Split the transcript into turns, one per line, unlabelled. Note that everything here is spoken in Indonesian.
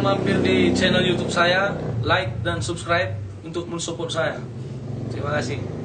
mampir di channel YouTube saya, like dan subscribe untuk mensupport saya. Terima kasih.